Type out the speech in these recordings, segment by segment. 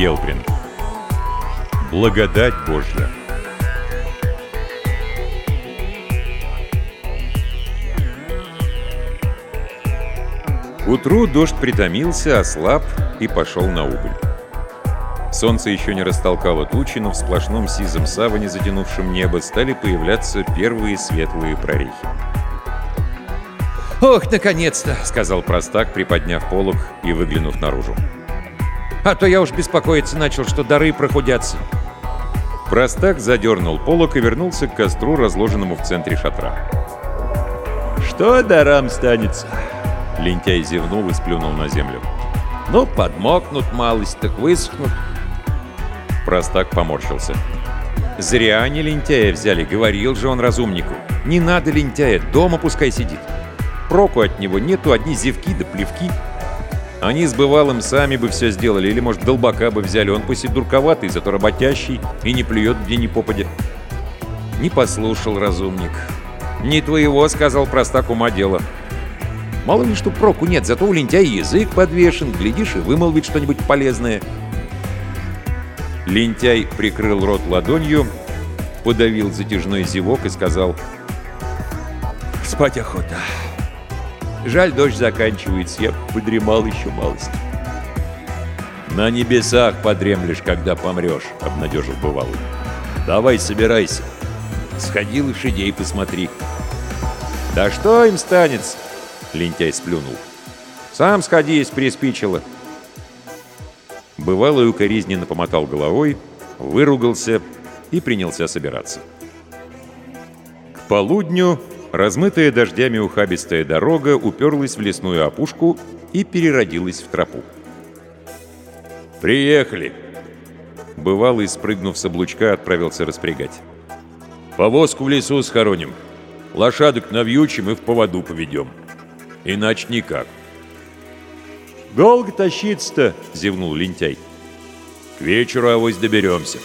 Гелбрин. Благодать Божья. К утру дождь притомился, ослаб и пошел на убыль. Солнце еще не растолкало тучи, но в сплошном сизом саване, затянувшем небо, стали появляться первые светлые прорехи. «Ох, наконец-то!» — сказал простак, приподняв полог и выглянув наружу. «А то я уж беспокоиться начал, что дары прохудятся». Простак задернул полог и вернулся к костру, разложенному в центре шатра. «Что дарам станется?» Лентяй зевнул и сплюнул на землю. «Ну, подмокнут малость, так высохнут». Простак поморщился. «Зря они лентяя взяли, говорил же он разумнику. Не надо лентяя, дома пускай сидит. Проку от него нету, одни зевки да плевки. Они с бывалым сами бы все сделали, или, может, долбака бы взяли. Он пусть и дурковатый, зато работящий и не плюет где ни попадя. Не послушал разумник. «Не твоего», — сказал простак ума дело. Мало ли что проку нет, зато у лентяя язык подвешен, глядишь и вымолвит что-нибудь полезное. Лентяй прикрыл рот ладонью, подавил затяжной зевок и сказал «Спать охота». Жаль, дождь заканчивается, я подремал еще малость. «На небесах подремлешь, когда помрешь», — обнадежил бывалый. «Давай, собирайся. Сходи лошадей посмотри». «Да что им станется?» — лентяй сплюнул. «Сам сходи, если приспичило». Бывалый укоризненно помотал головой, выругался и принялся собираться. К полудню Размытая дождями ухабистая дорога уперлась в лесную опушку и переродилась в тропу. «Приехали!» Бывалый, спрыгнув с облучка, отправился распрягать. «Повозку в лесу схороним. Лошадок навьючим и в поводу поведем. Иначе никак». «Долго тащиться-то?» — зевнул лентяй. «К вечеру авось доберемся».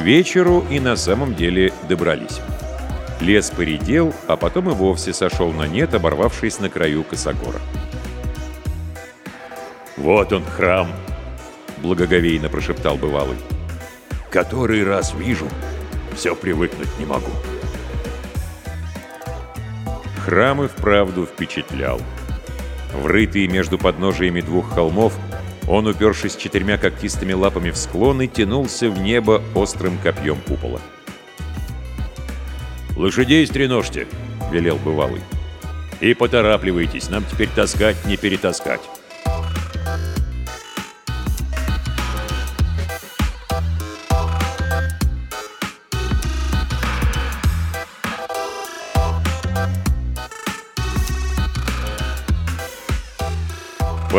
Вечеру и на самом деле добрались. Лес поредел, а потом и вовсе сошел на нет, оборвавшись на краю косогора. «Вот он, храм!» — благоговейно прошептал бывалый. «Который раз вижу, все привыкнуть не могу». Храм и вправду впечатлял. Врытый между подножиями двух холмов, он, упершись четырьмя когтистыми лапами в склоны, тянулся в небо острым копьем купола. «Лошадей стреножьте!» — велел бывалый. «И поторапливайтесь, нам теперь таскать, не перетаскать».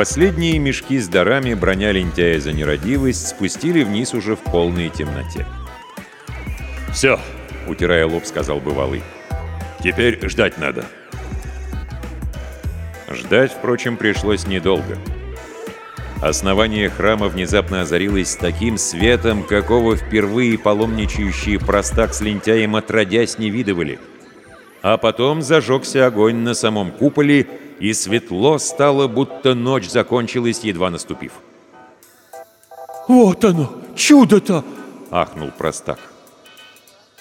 Последние мешки с дарами, броня лентяя за нерадивость, спустили вниз уже в полной темноте. «Все!» — утирая лоб, сказал бывалый. «Теперь ждать надо». Ждать, впрочем, пришлось недолго. Основание храма внезапно озарилось таким светом, какого впервые паломничающие простак с лентяем отродясь не видывали. А потом зажегся огонь на самом куполе, и светло стало, будто ночь закончилась, едва наступив. «Вот оно! Чудо-то!» — ахнул простак.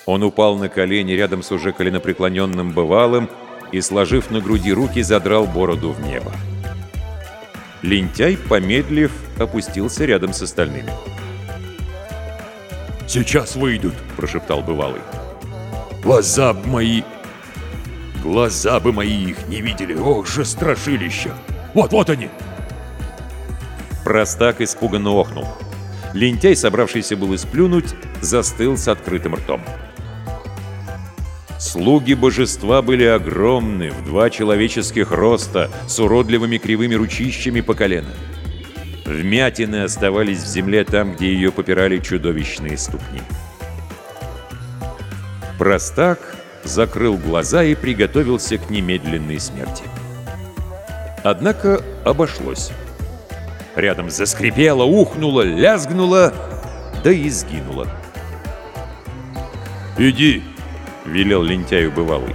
Он упал на колени рядом с уже коленопреклоненным бывалым и, сложив на груди руки, задрал бороду в небо. Лентяй, помедлив, опустился рядом с остальными. «Сейчас выйдут», — прошептал бывалый. «Глаза мои Глаза бы мои их не видели. Ох же страшилища! Вот, вот они!» Простак испуганно охнул. Лентяй, собравшийся было сплюнуть, застыл с открытым ртом. Слуги божества были огромны, в два человеческих роста, с уродливыми кривыми ручищами по колено. Вмятины оставались в земле там, где ее попирали чудовищные ступни. Простак закрыл глаза и приготовился к немедленной смерти. Однако обошлось. Рядом заскрипело, ухнуло, лязгнуло, да и сгинуло. «Иди!» — велел лентяю бывалый.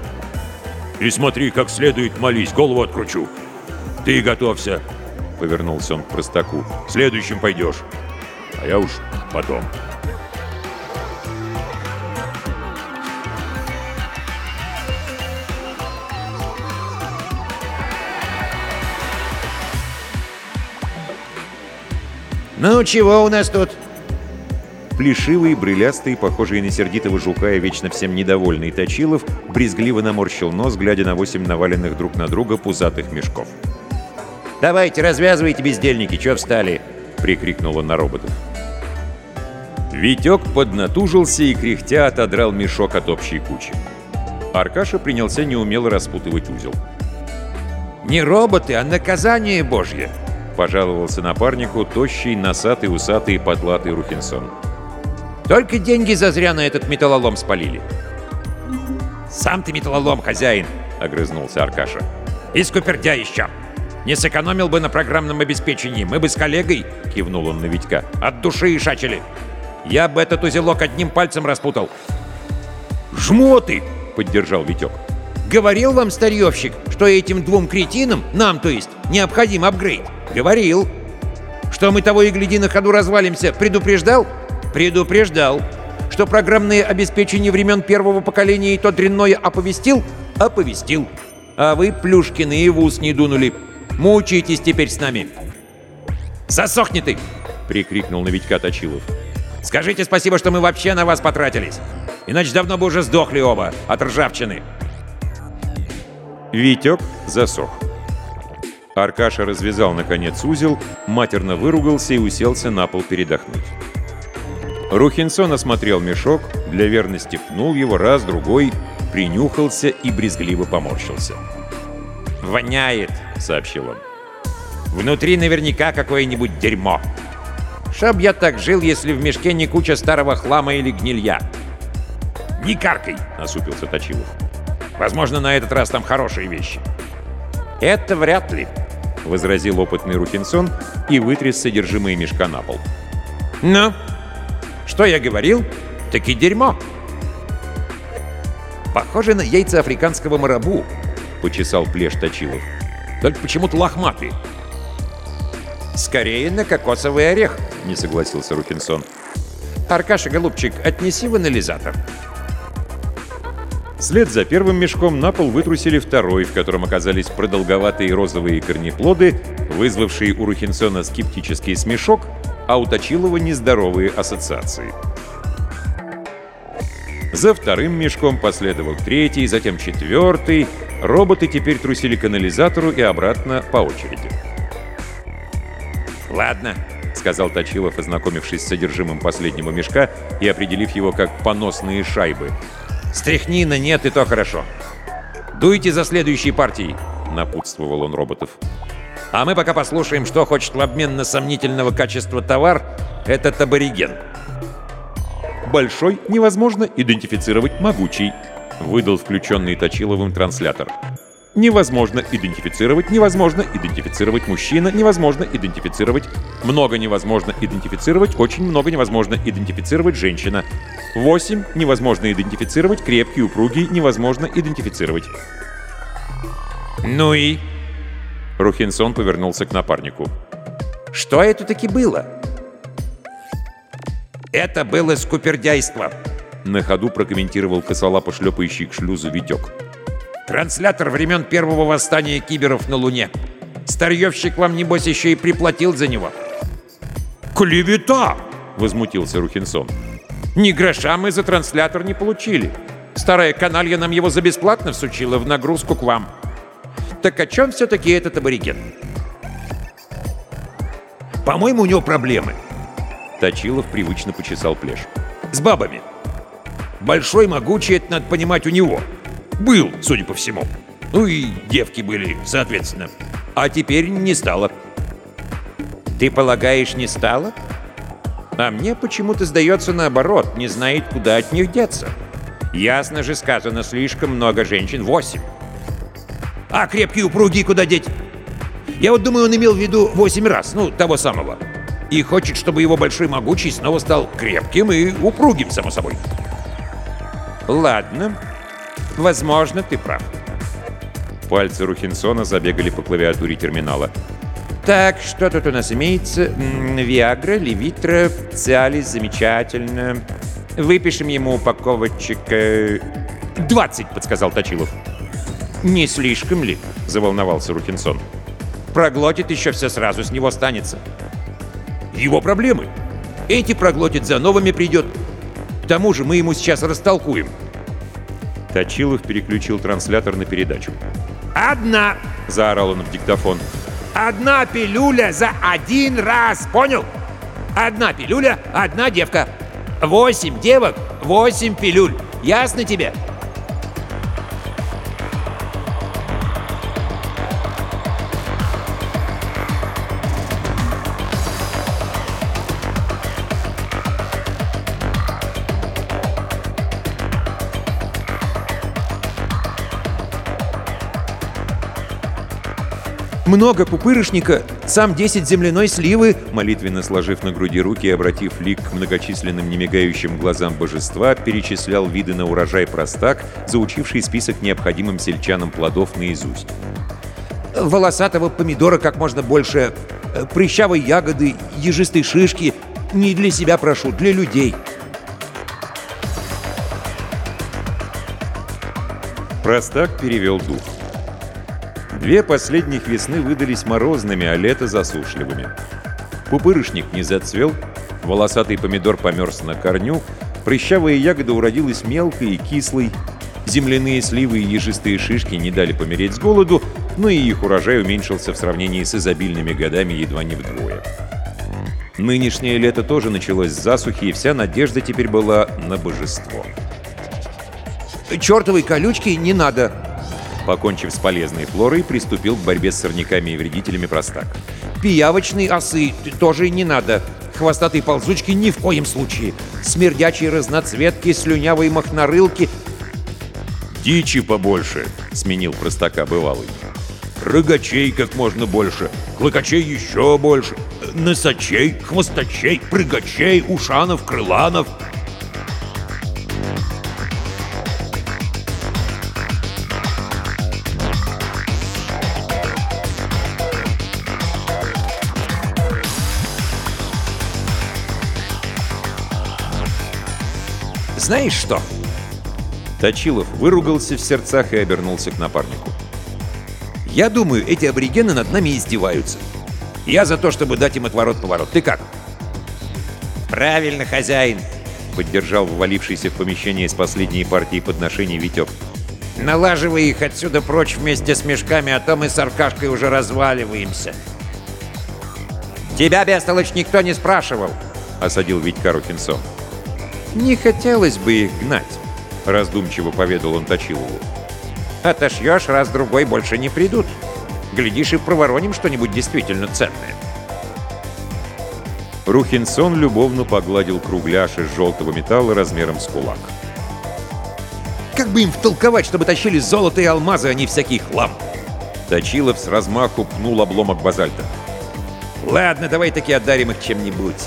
«И смотри, как следует молись, голову откручу!» Ты готовься!» — повернулся он к простаку. «Следующим пойдешь, а я уж потом». «Ну, чего у нас тут?» Плешивый, брылястый, похожий на сердитого жука и вечно всем недовольный Точилов, брезгливо наморщил нос, глядя на восемь наваленных друг на друга пузатых мешков. «Давайте, развязывайте, бездельники, чё встали?» — прикрикнул он на роботов. Витек поднатужился и кряхтя отодрал мешок от общей кучи. Аркаша принялся неумело распутывать узел. «Не роботы, а наказание божье!» — пожаловался напарнику тощий, носатый, усатый и потлатый. Только деньги зазря на этот металлолом спалили. «Сам ты металлолом, хозяин!» — огрызнулся Аркаша. «И скупердя еще! Не сэкономил бы на программном обеспечении, мы бы с коллегой, — кивнул он на Витька, — от души и шачили. Я бы этот узелок одним пальцем распутал». «Жмоты!» — поддержал Витек. «Говорил вам старьевщик, что этим двум кретинам, нам то есть, необходим апгрейд? Говорил. Что мы того и гляди на ходу развалимся, предупреждал?» Предупреждал. Что программное обеспечение времен первого поколения и то дрянное оповестил? Оповестил. А вы, Плюшкины, и в ус не дунули. Мучаетесь теперь с нами. «Засохни ты!» — прикрикнул на Витька Точилов. «Скажите спасибо, что мы вообще на вас потратились. Иначе давно бы уже сдохли оба от ржавчины». Витек засох. Аркаша развязал, наконец, узел, матерно выругался и уселся на пол передохнуть. Рухинсон осмотрел мешок, для верности пнул его раз, другой, принюхался и брезгливо поморщился. «Воняет», — сообщил он. «Внутри наверняка какое-нибудь дерьмо. Шаб я так жил, если в мешке не куча старого хлама или гнилья». «Не каркай», — насупился Точилов. «Возможно, на этот раз там хорошие вещи». «Это вряд ли», — возразил опытный Рухинсон и вытряс содержимое мешка на пол. «Ну, что я говорил? Таки дерьмо. Похоже на яйца африканского марабу, почесал плешь Точилов. Только почему-то лохматый. Скорее на кокосовый орех, не согласился Рукинсон. Аркаша, голубчик, отнеси в анализатор. Вслед за первым мешком на пол вытрусили второй, в котором оказались продолговатые розовые корнеплоды, вызвавшие у Рухинсона скептический смешок, а у Точилова нездоровые ассоциации. За вторым мешком последовал третий, затем четвертый. Роботы теперь трусили к анализатору и обратно по очереди. «Ладно», — сказал Точилов, ознакомившись с содержимым последнего мешка и определив его как поносные шайбы. «Стряхнина нет, и то хорошо. Дуйте за следующей партией», — напутствовал он роботов. А мы пока послушаем, что хочет в обмен на сомнительного качества товар этот абориген. «Большой невозможно идентифицировать могучий», — выдал включенный Точиловым транслятор. Невозможно идентифицировать, невозможно идентифицировать мужчина, невозможно идентифицировать, много невозможно идентифицировать, очень много невозможно идентифицировать женщина. Восемь невозможно идентифицировать, крепкий, упругий, невозможно идентифицировать. Ну и Рухинсон повернулся к напарнику. «Что это таки было?» «Это было скупердяйство», — на ходу прокомментировал косолапо шлепающий к шлюзу Витек. «Транслятор времен первого восстания киберов на Луне. Старьевщик вам, небось, еще и приплатил за него». «Клевета!» — возмутился Рухинсон. «Ни гроша мы за транслятор не получили. Старая каналья нам его за бесплатно всучила в нагрузку к вам». Так о чем все-таки этот абориген? По-моему, у него проблемы. Точилов привычно почесал плешь. С бабами. Большой, могучий, это надо понимать у него. Был, судя по всему. Ну и девки были, соответственно. А теперь не стало. Ты полагаешь, не стало? А мне почему-то сдается наоборот, не знает, куда от них деться. Ясно же сказано, слишком много женщин. Восемь. А крепкие упругие куда деть? Я вот думаю, он имел в виду восемь раз, ну, того самого. И хочет, чтобы его большой могучий снова стал крепким и упругим, само собой. Ладно. Возможно, ты прав. Пальцы Рухинсона забегали по клавиатуре терминала. «Так, что тут у нас имеется? Виагра, Левитра, Циалис, замечательно. Выпишем ему упаковочек...» э, «Двадцать», — подсказал Точилов. «Не слишком ли?» — заволновался Рухинсон. «Проглотит еще все сразу, с него останется». «Его проблемы. Эти проглотит, за новыми придет. К тому же мы ему сейчас растолкуем». Точилов переключил транслятор на передачу. «Одна!» — заорал он в диктофон. «Одна пилюля за один раз, понял? Одна пилюля, одна девка. Восемь девок, восемь пилюль. Ясно тебе?» Много пупырышника, сам 10 земляной сливы, молитвенно сложив на груди руки и обратив лик к многочисленным немигающим глазам божества, перечислял виды на урожай простак, заучивший список необходимым сельчанам плодов наизусть. Волосатого помидора как можно больше, э, прыщавой ягоды, ежистой шишки. Не для себя прошу, для людей. Простак перевел дух. Две последних весны выдались морозными, а лето засушливыми. Пупырышник не зацвел, волосатый помидор померз на корню, прыщавая ягода уродилась мелкой и кислой, земляные сливы и ежистые шишки не дали помереть с голоду, но и их урожай уменьшился в сравнении с изобильными годами едва не вдвое. Нынешнее лето тоже началось с засухи, и вся надежда теперь была на божество. «Чертовой колючки не надо!» Покончив с полезной флорой, приступил к борьбе с сорняками и вредителями простак. «Пиявочной осы тоже не надо. Хвостатой ползучки ни в коем случае. Смердячие разноцветки, слюнявые махнорылки...» «Дичи побольше», — сменил простака бывалый. «Рогачей как можно больше, клыкачей еще больше, носачей, хвостачей, прыгачей, ушанов, крыланов». Знаешь что?» Точилов выругался в сердцах и обернулся к напарнику. «Я думаю, эти аборигены над нами издеваются. Я за то, чтобы дать им отворот-поворот. Ты как?» «Правильно, хозяин!» — поддержал ввалившийся в помещение с последней партией подношений Витек. «Налаживай их отсюда прочь вместе с мешками, а то мы с Аркашкой уже разваливаемся». «Тебя, бестолочь, никто не спрашивал!» — осадил Витька Рухинсон. «Не хотелось бы их гнать», — раздумчиво поведал он Точилову. «Отошьешь, раз-другой больше не придут. Глядишь, и провороним что-нибудь действительно ценное». Рухинсон любовно погладил кругляш из желтого металла размером с кулак. «Как бы им втолковать, чтобы тащили золото и алмазы, а не всякий хлам?» Точилов с размаху пнул обломок базальта. «Ладно, давай таки отдарим их чем-нибудь.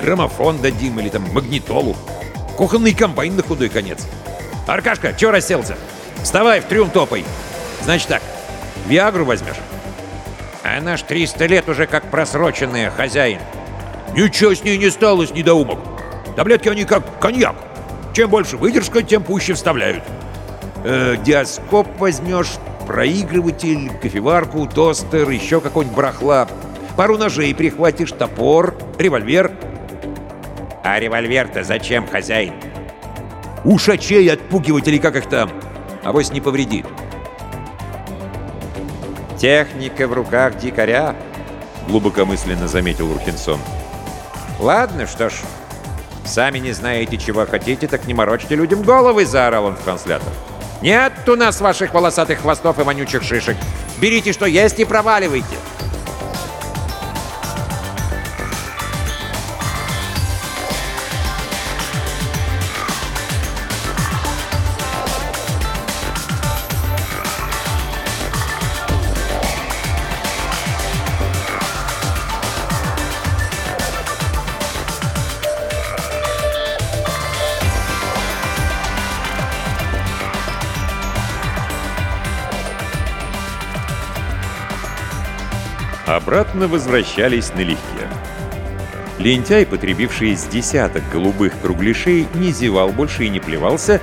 Граммофон дадим или там магнитолу. Кухонный комбайн на худой конец. Аркашка, чё расселся? Вставай, в трюм топай. Значит так, Виагру возьмешь? Она ж 300 лет уже как просроченная, хозяин. Ничего с ней не сталось, недоумок. Таблетки они как коньяк. Чем больше выдержка, тем пуще вставляют. Э, диаскоп возьмешь, проигрыватель, кофеварку, тостер, еще какой-нибудь барахла. Пару ножей прихватишь, топор, револьвер. А револьвер-то зачем, хозяин? Ушачей отпугивать или как их там? Авось не повредит. Техника в руках дикаря, глубокомысленно заметил Урхинсон. Ладно, что ж, сами не знаете, чего хотите, так не морочьте людям головы, заорал он в транслятор. Нет у нас ваших волосатых хвостов и вонючих шишек. Берите, что есть, и проваливайте. Обратно возвращались налегке. Лентяй, потребивший из десяток голубых кругляшей, не зевал больше и не плевался,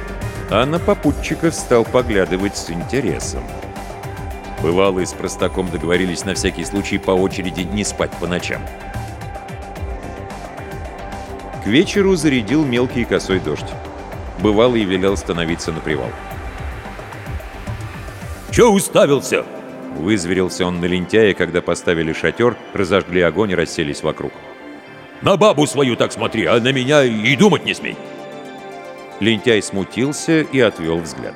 а на попутчиков стал поглядывать с интересом. Бывалые с простаком договорились на всякий случай по очереди не спать по ночам. К вечеру зарядил мелкий косой дождь. Бывалый велел становиться на привал. «Че уставился?» Вызверился он на лентяя, когда поставили шатер, разожгли огонь и расселись вокруг. «На бабу свою так смотри, а на меня и думать не смей!» Лентяй смутился и отвел взгляд.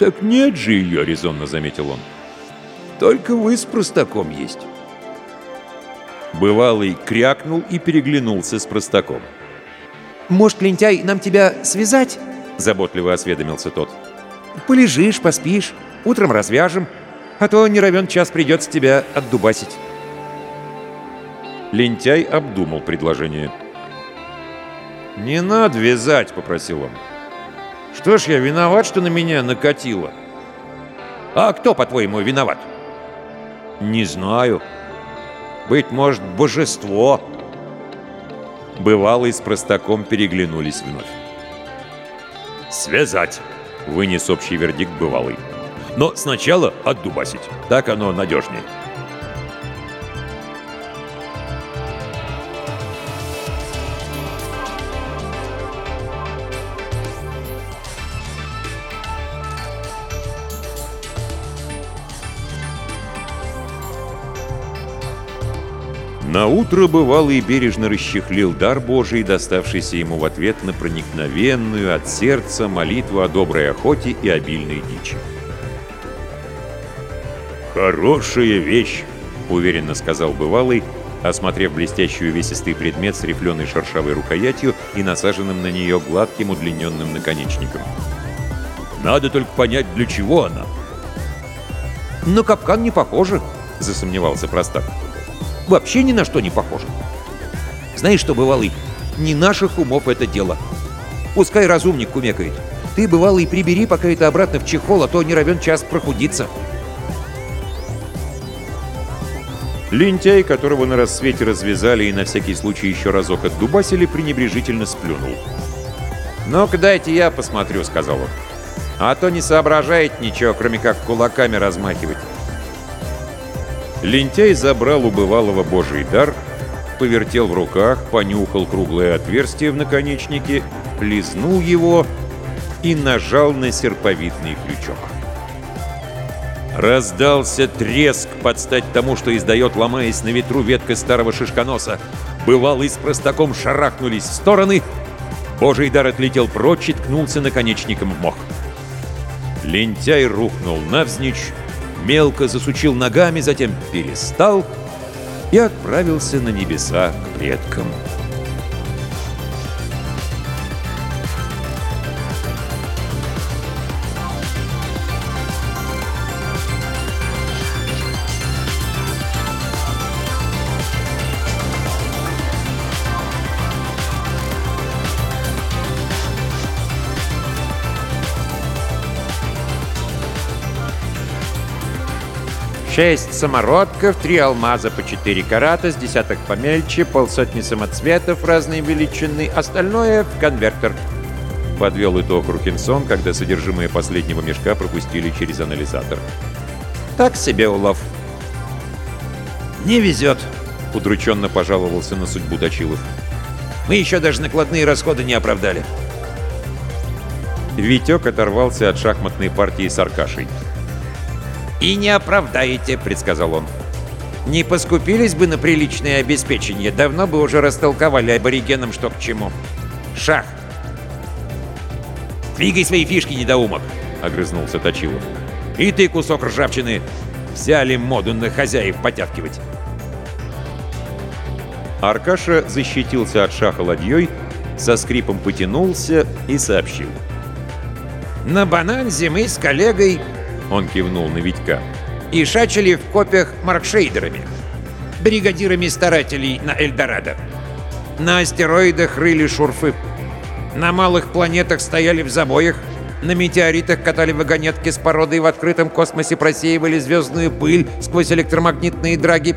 «Так нет же ее», — резонно заметил он. «Только вы с простаком есть». Бывалый крякнул и переглянулся с простаком. «Может, лентяй, нам тебя связать?» — заботливо осведомился тот. «Полежишь, поспишь, утром развяжем, а то не равен час придется тебя отдубасить». Лентяй обдумал предложение. «Не надо вязать», — попросил он. «Что ж я виноват, что на меня накатило?» «А кто, по-твоему, виноват?» «Не знаю. Быть может, божество». Бывалый с простаком переглянулись вновь. «Связать!» — вынес общий вердикт бывалый. «Но сначала отдубасить. Так оно надежнее». На утро бывалый бережно расчехлил дар Божий, доставшийся ему в ответ на проникновенную от сердца молитву о доброй охоте и обильной дичи. «Хорошая вещь!» — уверенно сказал бывалый, осмотрев блестящий увесистый предмет с рифленой шершавой рукоятью и насаженным на нее гладким удлиненным наконечником. «Надо только понять, для чего она». «На капкан не похоже», — засомневался простак вообще ни на что не похоже. Знаешь что, бывалый, не наших умов это дело. Пускай разумник кумекает. Ты, бывалый, прибери пока это обратно в чехол, а то не равен час прохудиться. Лентяй, которого на рассвете развязали и на всякий случай еще разок отдубасили, пренебрежительно сплюнул. «Ну-ка дайте я посмотрю», — сказал он. «А то не соображает ничего, кроме как кулаками размахивать». Лентяй забрал у бывалого божий дар, повертел в руках, понюхал круглое отверстие в наконечнике, лизнул его и нажал на серповидный крючок. Раздался треск под стать тому, что издает, ломаясь на ветру ветка старого шишконоса. Бывалый с простаком шарахнулись в стороны. Божий дар отлетел прочь и ткнулся наконечником в мох. Лентяй рухнул навзничь, мелко засучил ногами, затем перестал и отправился на небеса к предкам. Шесть самородков, три алмаза по четыре карата, с десяток помельче, полсотни самоцветов разной величины, остальное в конвертер. Подвел итог Рухинсон, когда содержимое последнего мешка пропустили через анализатор. Так себе улов. Не везет, удрученно пожаловался на судьбу Точилов. Мы еще даже накладные расходы не оправдали. Витек оторвался от шахматной партии с Аркашей. «И не оправдаете», — предсказал он. «Не поскупились бы на приличное обеспечение, давно бы уже растолковали аборигенам, что к чему. Шах!» «Двигай свои фишки, недоумок!» — огрызнулся Точилов. «И ты, кусок ржавчины, взяли моду на хозяев потявкивать!» Аркаша защитился от шаха ладьей, со скрипом потянулся и сообщил. «На бананзе мы с коллегой он кивнул на Витька. «И шачили в копиях маркшейдерами, бригадирами старателей на Эльдорадо. На астероидах рыли шурфы, на малых планетах стояли в забоях, На метеоритах катали вагонетки с породой в открытом космосе, просеивали звездную пыль сквозь электромагнитные драги.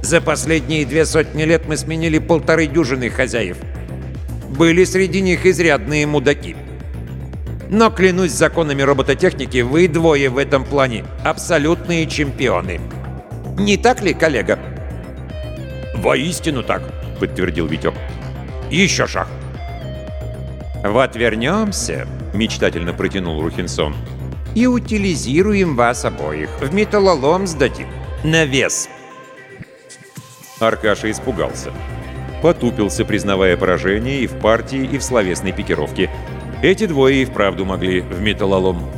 За последние две сотни лет мы сменили полторы дюжины хозяев. Были среди них изрядные мудаки. Но, клянусь законами робототехники, вы двое в этом плане абсолютные чемпионы. Не так ли, коллега? «Воистину так», — подтвердил Витек. «Еще шаг». «Вот вернемся», — мечтательно протянул Рухинсон, «и утилизируем вас обоих. В металлолом сдадим. На вес». Аркаша испугался. Потупился, признавая поражение и в партии, и в словесной пикировке. Эти двое и вправду могли в металлолом.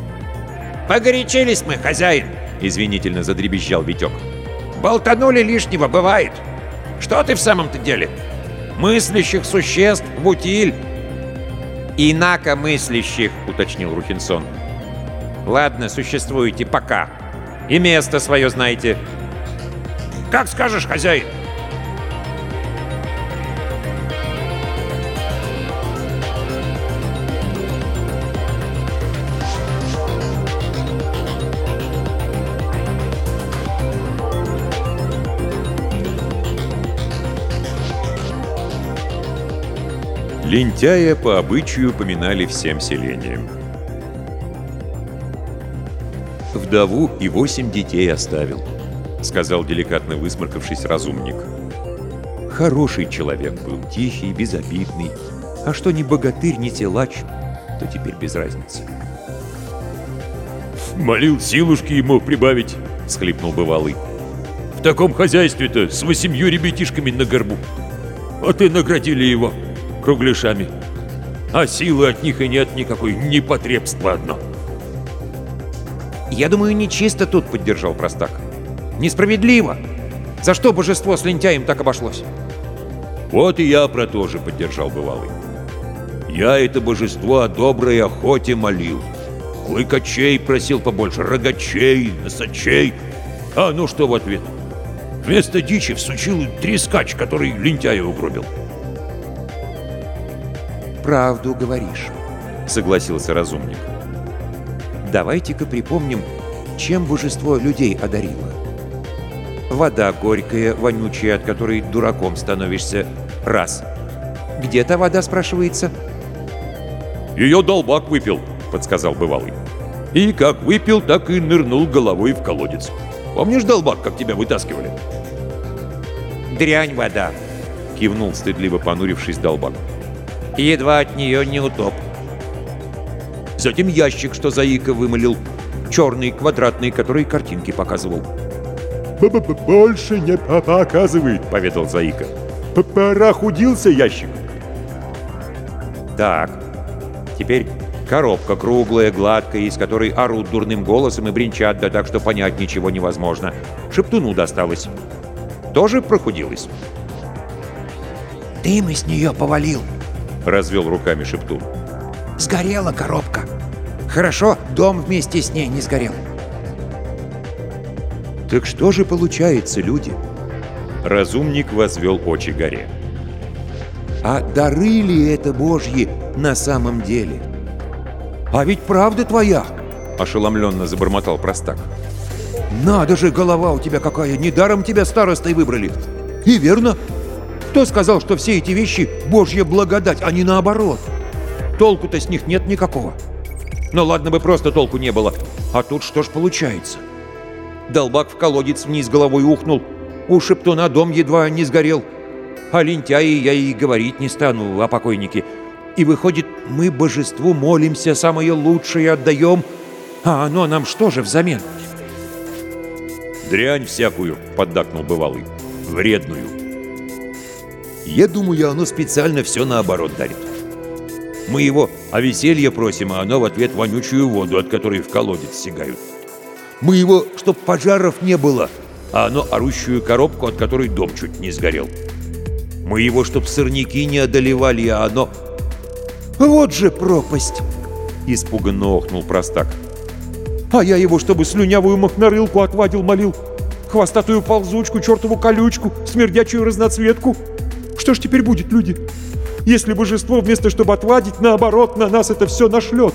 «Погорячились мы, хозяин!» — извинительно задребезжал Витек. «Болтанули лишнего, бывает. Что ты в самом-то деле? Мыслящих существ в утиль!» «Инакомыслящих», — уточнил Рухинсон. «Ладно, существуете пока. И место свое знаете». «Как скажешь, хозяин!» Лентяя по обычаю поминали всем селением. «Вдову и восемь детей оставил», — сказал деликатно высморкавшись разумник. «Хороший человек был, тихий, безобидный. А что ни богатырь, ни телач, то теперь без разницы». «Молил силушки ему прибавить», — схлипнул бывалый. «В таком хозяйстве-то с восемью ребятишками на горбу. А ты наградили его» кругляшами. А силы от них и нет никакой, непотребство одно. «Я думаю, нечисто тут», — поддержал простак. «Несправедливо! За что божество с лентяем так обошлось?» «Вот и я про то же», — поддержал бывалый. «Я это божество о доброй охоте молил. Клыкачей просил побольше, рогачей, носачей. А ну что в ответ? Вместо дичи всучил трескач, который лентяя угробил правду говоришь», — согласился разумник. «Давайте-ка припомним, чем божество людей одарило. Вода горькая, вонючая, от которой дураком становишься. Раз. Где та вода, спрашивается?» «Ее долбак выпил», — подсказал бывалый. «И как выпил, так и нырнул головой в колодец. Помнишь, долбак, как тебя вытаскивали?» «Дрянь вода», — кивнул стыдливо понурившись долбак едва от нее не утоп. Затем ящик, что Заика вымолил, черный, квадратный, который картинки показывал. Б -б «Больше не показывает», — поведал Заика. «Порахудился ящик». Так, теперь коробка круглая, гладкая, из которой орут дурным голосом и бренчат, да так, что понять ничего невозможно. Шептуну досталось. Тоже прохудилась? «Дым из нее повалил», — развел руками Шептун. «Сгорела коробка. Хорошо, дом вместе с ней не сгорел». «Так что же получается, люди?» Разумник возвел очи горе. «А дары ли это Божьи на самом деле?» «А ведь правда твоя!» — ошеломленно забормотал простак. «Надо же, голова у тебя какая! Недаром тебя старостой выбрали!» «И верно, кто сказал, что все эти вещи — Божья благодать, а не наоборот? Толку-то с них нет никакого. Но ладно бы просто толку не было. А тут что ж получается? Долбак в колодец вниз головой ухнул. У Шептуна дом едва не сгорел. О лентяе я и говорить не стану, о покойнике. И выходит, мы божеству молимся, самое лучшее отдаем, а оно нам что же взамен? «Дрянь всякую», — поддакнул бывалый. «Вредную». Я думаю, оно специально все наоборот дарит. Мы его о веселье просим, а оно в ответ вонючую воду, от которой в колодец сигают. Мы его, чтоб пожаров не было, а оно орущую коробку, от которой дом чуть не сгорел. Мы его, чтоб сорняки не одолевали, а оно... Вот же пропасть! Испуганно охнул простак. А я его, чтобы слюнявую махнарылку отвадил, молил. Хвостатую ползучку, чертову колючку, смердячую разноцветку — что ж теперь будет, люди, если божество вместо чтобы отладить, наоборот, на нас это все нашлет?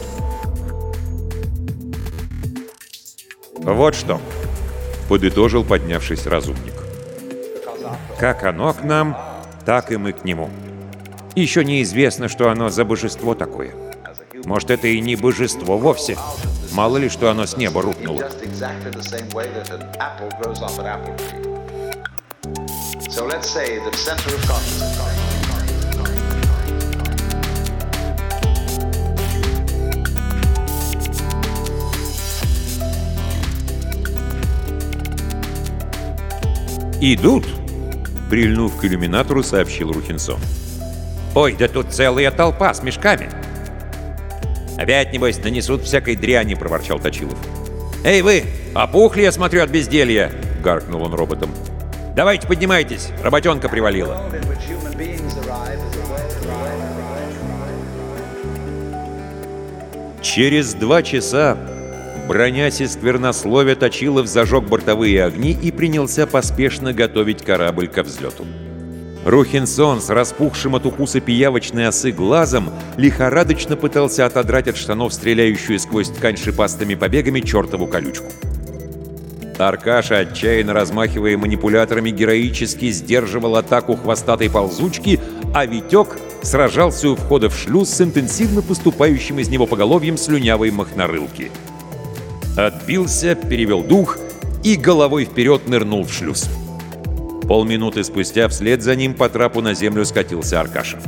Вот что, подытожил поднявшись разумник. Как оно к нам, так и мы к нему. Еще неизвестно, что оно за божество такое. Может, это и не божество вовсе. Мало ли, что оно с неба рухнуло. So let's say the center of consciousness. «Идут!» — прильнув к иллюминатору, сообщил Рухинсон. «Ой, да тут целая толпа с мешками!» «Опять, небось, нанесут всякой дряни!» — проворчал Точилов. «Эй, вы! Опухли, я смотрю, от безделья!» — гаркнул он роботом. «Давайте поднимайтесь! Работенка привалила!» Через два часа Бронясь и сквернословия, Точилов зажег бортовые огни и принялся поспешно готовить корабль ко взлету. Рухинсон с распухшим от укуса пиявочной осы глазом лихорадочно пытался отодрать от штанов стреляющую сквозь ткань шипастыми побегами чертову колючку. Аркаша, отчаянно размахивая манипуляторами, героически сдерживал атаку хвостатой ползучки, а Витек сражался у входа в шлюз с интенсивно поступающим из него поголовьем слюнявой махнорылки — Отбился, перевел дух и головой вперед нырнул в шлюз. Полминуты спустя вслед за ним по трапу на землю скатился Аркаша.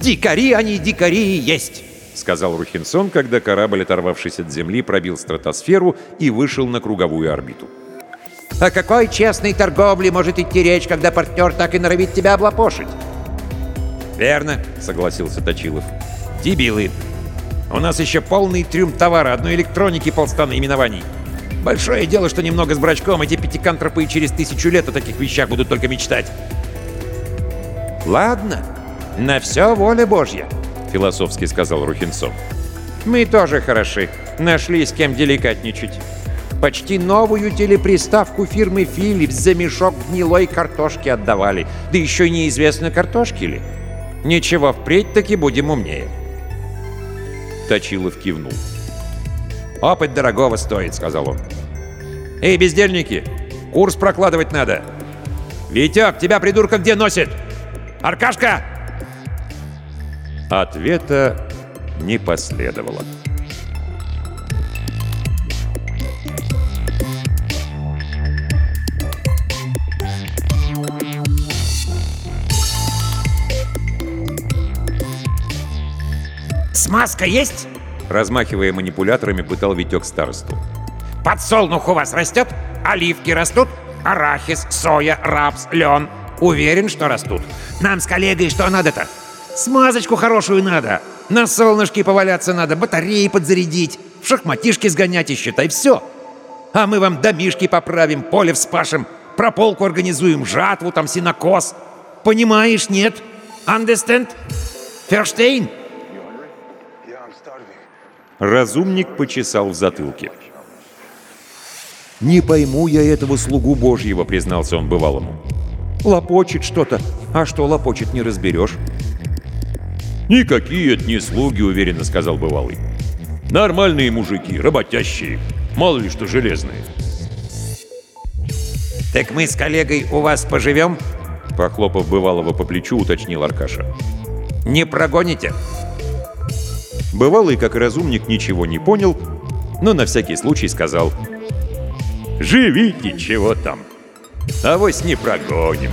«Дикари они, дикари есть!» — сказал Рухинсон, когда корабль, оторвавшись от Земли, пробил стратосферу и вышел на круговую орбиту. «О какой честной торговле может идти речь, когда партнер так и норовит тебя облапошить?» «Верно», — согласился Точилов. «Дебилы. У нас еще полный трюм товара, одной электроники полста наименований. Большое дело, что немного с брачком эти пятикантропы через тысячу лет о таких вещах будут только мечтать. «Ладно, на все воля Божья», — философски сказал Рухинцов. «Мы тоже хороши. Нашли с кем деликатничать. Почти новую телеприставку фирмы Philips за мешок гнилой картошки отдавали. Да еще неизвестно, картошки ли. Ничего, впредь таки будем умнее». Точилов кивнул. «Опыт дорогого стоит», — сказал он. «Эй, бездельники, курс прокладывать надо. Витек, тебя, придурка, где носит? Аркашка!» Ответа не последовало. «Смазка есть?» Размахивая манипуляторами, пытал Витек старосту. «Подсолнух у вас растет? Оливки растут? Арахис, соя, рапс, лен. Уверен, что растут. Нам с коллегой что надо-то? Смазочку хорошую надо. На солнышке поваляться надо, батареи подзарядить, в шахматишки сгонять и считай все. А мы вам домишки поправим, поле вспашем, прополку организуем, жатву там, синокос. Понимаешь, нет? Understand? Ферштейн?» Разумник почесал в затылке. «Не пойму я этого слугу Божьего», — признался он бывалому. «Лопочет что-то, а что лопочет, не разберешь». «Никакие это не слуги», — уверенно сказал бывалый. «Нормальные мужики, работящие, мало ли что железные». «Так мы с коллегой у вас поживем?» Похлопав бывалого по плечу, уточнил Аркаша. «Не прогоните?» Бывалый, как разумник, ничего не понял, но на всякий случай сказал «Живите, чего там! Авось не прогоним!»